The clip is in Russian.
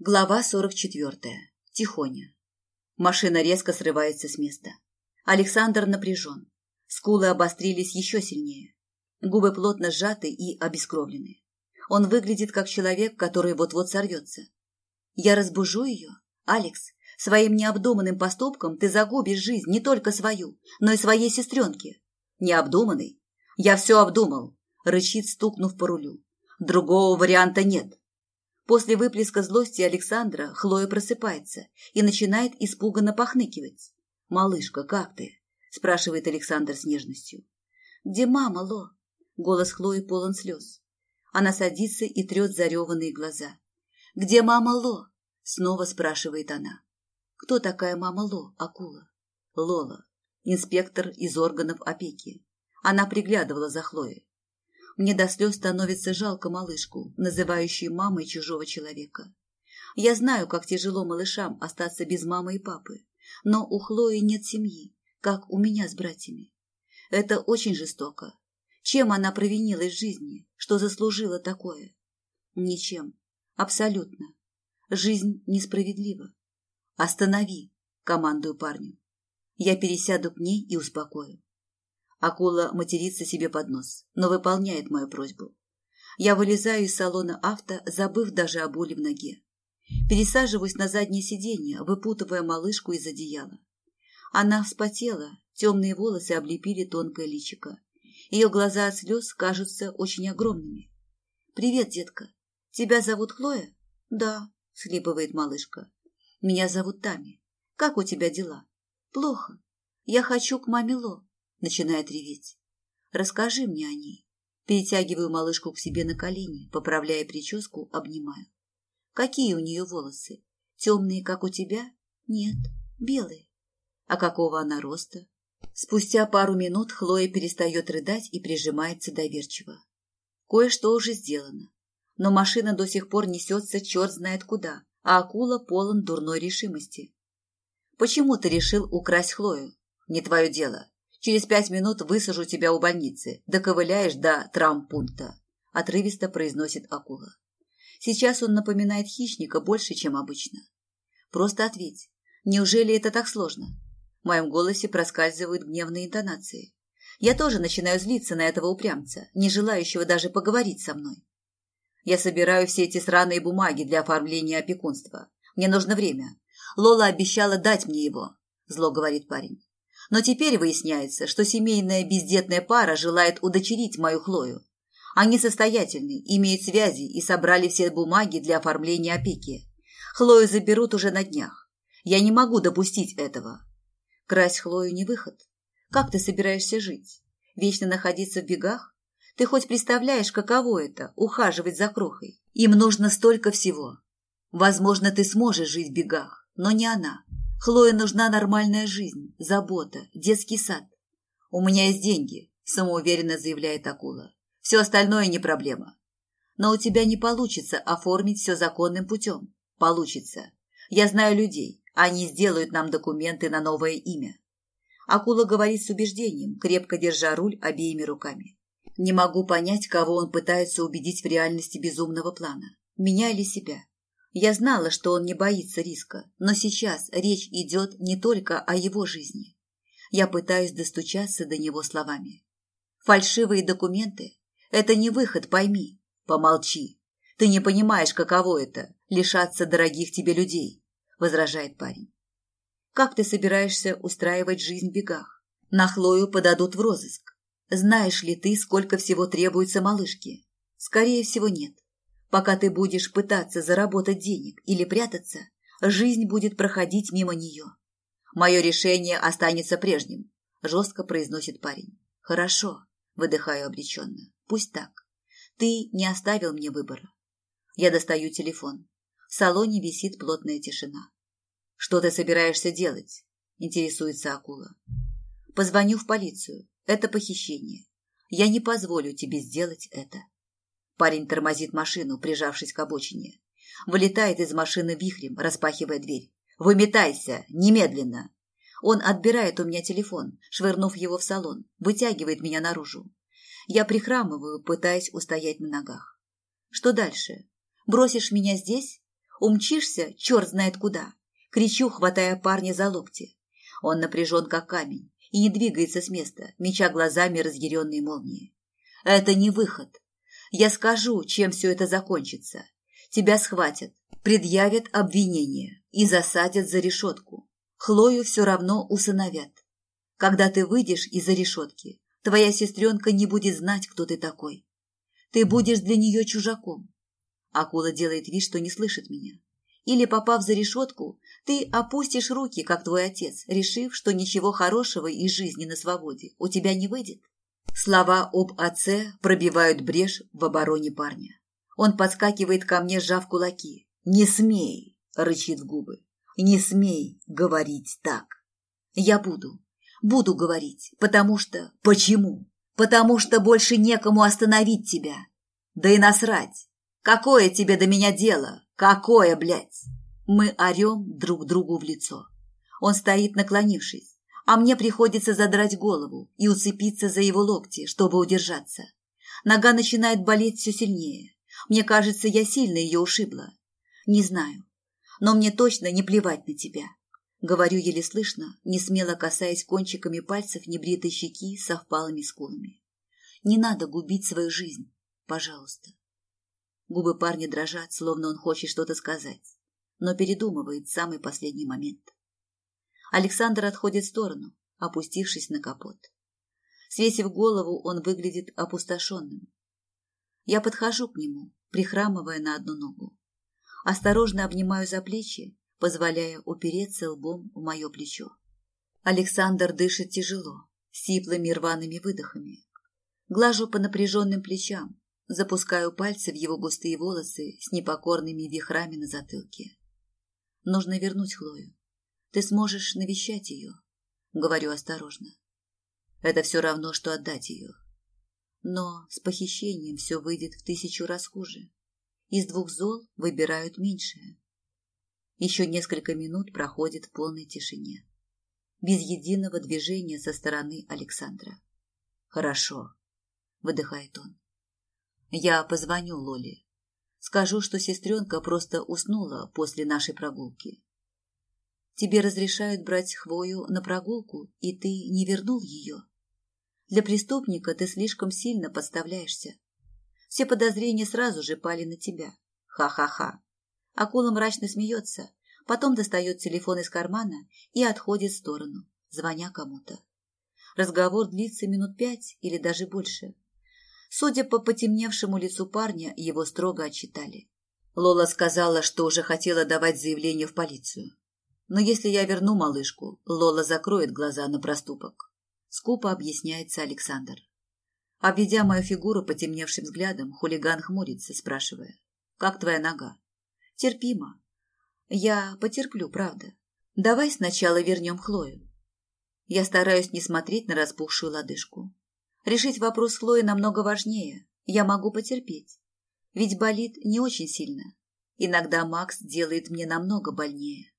Глава 44. Тихоня. Машина резко срывается с места. Александр напряжен. Скулы обострились еще сильнее. Губы плотно сжаты и обескровлены. Он выглядит как человек, который вот-вот сорвется. Я разбужу ее? Алекс, своим необдуманным поступком ты загубишь жизнь не только свою, но и своей сестренки. Необдуманный? Я все обдумал, рычит, стукнув по рулю. Другого варианта нет. После выплеска злости Александра Хлоя просыпается и начинает испуганно похныкивать. «Малышка, как ты?» – спрашивает Александр с нежностью. «Где мама, Ло?» Голос Хлои полон слез. Она садится и трет зареванные глаза. «Где мама Ло?» – снова спрашивает она. «Кто такая мама Ло, акула?» «Лола, инспектор из органов опеки. Она приглядывала за Хлоей. Мне до слез становится жалко малышку, называющую мамой чужого человека. Я знаю, как тяжело малышам остаться без мамы и папы, но у Хлои нет семьи, как у меня с братьями. Это очень жестоко. Чем она провинилась в жизни, что заслужила такое? Ничем. Абсолютно. Жизнь несправедлива. Останови, командую парню. Я пересяду к ней и успокою. Акула матерится себе под нос, но выполняет мою просьбу. Я вылезаю из салона авто, забыв даже о боли в ноге. Пересаживаюсь на заднее сиденье, выпутывая малышку из одеяла. Она вспотела, темные волосы облепили тонкое личико. Ее глаза от слез кажутся очень огромными. «Привет, детка. Тебя зовут Хлоя?» «Да», — схлипывает малышка. «Меня зовут Тами. Как у тебя дела?» «Плохо. Я хочу к маме Ло начинает реветь. Расскажи мне о ней. Перетягиваю малышку к себе на колени, поправляя прическу, обнимаю. Какие у нее волосы? Темные, как у тебя? Нет, белые. А какого она роста? Спустя пару минут Хлоя перестает рыдать и прижимается доверчиво. Кое-что уже сделано. Но машина до сих пор несется черт знает куда, а акула полон дурной решимости. Почему ты решил украсть Хлою? Не твое дело. Через пять минут высажу тебя у больницы. Доковыляешь до травмпункта», – отрывисто произносит акула. Сейчас он напоминает хищника больше, чем обычно. Просто ответь. Неужели это так сложно? В моем голосе проскальзывают гневные интонации. Я тоже начинаю злиться на этого упрямца, не желающего даже поговорить со мной. Я собираю все эти сраные бумаги для оформления опекунства. Мне нужно время. Лола обещала дать мне его, зло говорит парень. Но теперь выясняется, что семейная бездетная пара желает удочерить мою Хлою. Они состоятельны, имеют связи и собрали все бумаги для оформления опеки. Хлою заберут уже на днях. Я не могу допустить этого. Красть Хлою не выход. Как ты собираешься жить? Вечно находиться в бегах? Ты хоть представляешь, каково это – ухаживать за крохой? Им нужно столько всего. Возможно, ты сможешь жить в бегах, но не она. Хлое нужна нормальная жизнь, забота, детский сад. У меня есть деньги, самоуверенно заявляет акула. Все остальное не проблема. Но у тебя не получится оформить все законным путем. Получится. Я знаю людей. Они сделают нам документы на новое имя. Акула говорит с убеждением, крепко держа руль обеими руками. Не могу понять, кого он пытается убедить в реальности безумного плана. Меня или себя. Я знала, что он не боится риска, но сейчас речь идет не только о его жизни. Я пытаюсь достучаться до него словами. Фальшивые документы – это не выход, пойми. Помолчи. Ты не понимаешь, каково это – лишаться дорогих тебе людей, – возражает парень. Как ты собираешься устраивать жизнь в бегах? На Хлою подадут в розыск. Знаешь ли ты, сколько всего требуется малышке? Скорее всего, нет. Пока ты будешь пытаться заработать денег или прятаться, жизнь будет проходить мимо нее. Мое решение останется прежним, жестко произносит парень. Хорошо, выдыхаю обреченно. Пусть так. Ты не оставил мне выбора. Я достаю телефон. В салоне висит плотная тишина. Что ты собираешься делать? Интересуется акула. Позвоню в полицию. Это похищение. Я не позволю тебе сделать это. Парень тормозит машину, прижавшись к обочине. Вылетает из машины вихрем, распахивая дверь. «Выметайся! Немедленно!» Он отбирает у меня телефон, швырнув его в салон, вытягивает меня наружу. Я прихрамываю, пытаясь устоять на ногах. «Что дальше? Бросишь меня здесь? Умчишься, черт знает куда. Кричу, хватая парня за локти. Он напряжен, как камень, и не двигается с места, меча глазами разъяренные молнии. Это не выход. Я скажу, чем все это закончится. Тебя схватят, предъявят обвинение и засадят за решетку. Хлою все равно усыновят. Когда ты выйдешь из-за решетки, твоя сестренка не будет знать, кто ты такой. Ты будешь для нее чужаком. Акула делает вид, что не слышит меня. Или, попав за решетку, ты опустишь руки, как твой отец, решив, что ничего хорошего из жизни на свободе у тебя не выйдет. Слова об отце пробивают брешь в обороне парня. Он подскакивает ко мне, сжав кулаки. «Не смей!» – рычит в губы. «Не смей говорить так!» «Я буду. Буду говорить. Потому что...» «Почему?» «Потому что больше некому остановить тебя!» «Да и насрать! Какое тебе до меня дело? Какое, блядь?» Мы орем друг другу в лицо. Он стоит, наклонившись, а мне приходится задрать голову и уцепиться за его локти, чтобы удержаться. Нога начинает болеть все сильнее. Мне кажется, я сильно ее ушибла. Не знаю, но мне точно не плевать на тебя. Говорю еле слышно, не смело касаясь кончиками пальцев небритой щеки со впалыми скулами. Не надо губить свою жизнь, пожалуйста. Губы парня дрожат, словно он хочет что-то сказать, но передумывает в самый последний момент. Александр отходит в сторону, опустившись на капот. Свесив голову, он выглядит опустошенным. Я подхожу к нему, прихрамывая на одну ногу. Осторожно обнимаю за плечи, позволяя упереться лбом в мое плечо. Александр дышит тяжело, сиплыми рваными выдохами. Глажу по напряженным плечам, запускаю пальцы в его густые волосы с непокорными вихрами на затылке. Нужно вернуть Хлою. Ты сможешь навещать ее, говорю осторожно. Это все равно, что отдать ее. Но с похищением все выйдет в тысячу раз хуже. Из двух зол выбирают меньшее. Еще несколько минут проходит в полной тишине. Без единого движения со стороны Александра. «Хорошо», — выдыхает он. «Я позвоню Лоле. Скажу, что сестренка просто уснула после нашей прогулки. Тебе разрешают брать хвою на прогулку, и ты не вернул ее?» Для преступника ты слишком сильно подставляешься. Все подозрения сразу же пали на тебя. Ха-ха-ха. Акула мрачно смеется, потом достает телефон из кармана и отходит в сторону, звоня кому-то. Разговор длится минут пять или даже больше. Судя по потемневшему лицу парня, его строго отчитали. Лола сказала, что уже хотела давать заявление в полицию. Но если я верну малышку, Лола закроет глаза на проступок. Скупо объясняется Александр. Обведя мою фигуру потемневшим взглядом, хулиган хмурится, спрашивая. «Как твоя нога?» «Терпимо. Я потерплю, правда. Давай сначала вернем Хлою». Я стараюсь не смотреть на распухшую лодыжку. Решить вопрос Хлои намного важнее. Я могу потерпеть. Ведь болит не очень сильно. Иногда Макс делает мне намного больнее.